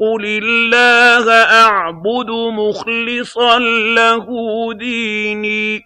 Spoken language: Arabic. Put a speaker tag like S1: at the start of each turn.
S1: قُلِ اللَّهَ أَعْبُدُ مُخْلِصًا لَّهُ دِينِي.